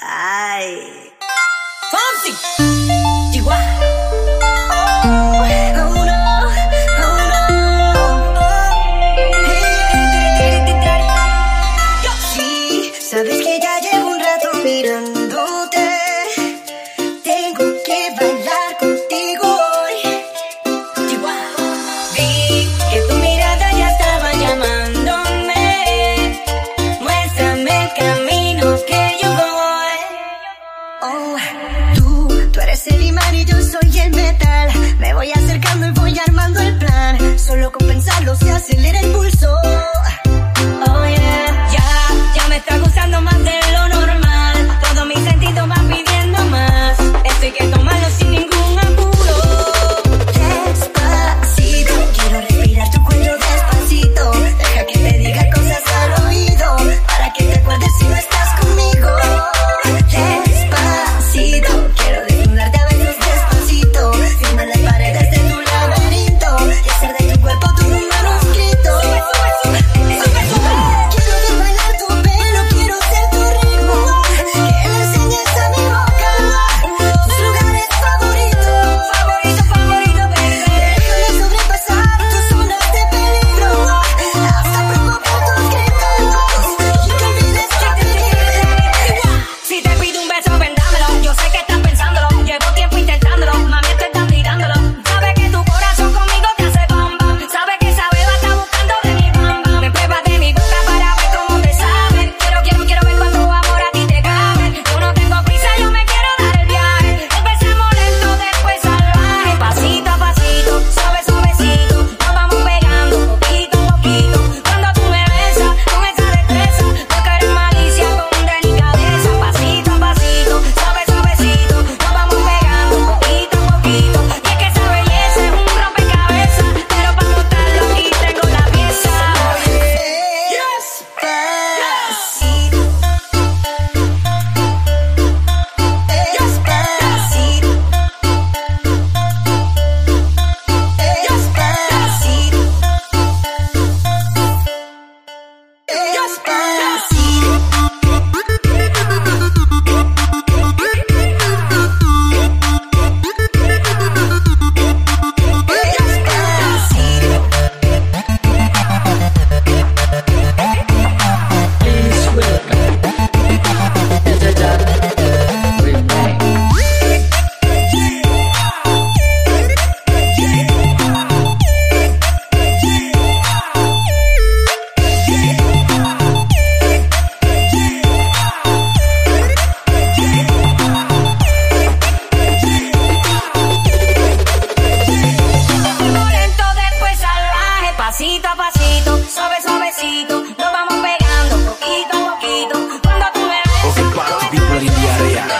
Ay. Fonsi. Oh, oh oh sabes que ya llevo un rato mirándote. Tú, tú eres el imán y yo soy el metal. Me voy acercando y voy armando el plan. Solo con pensarlo se acelera el pulso. día.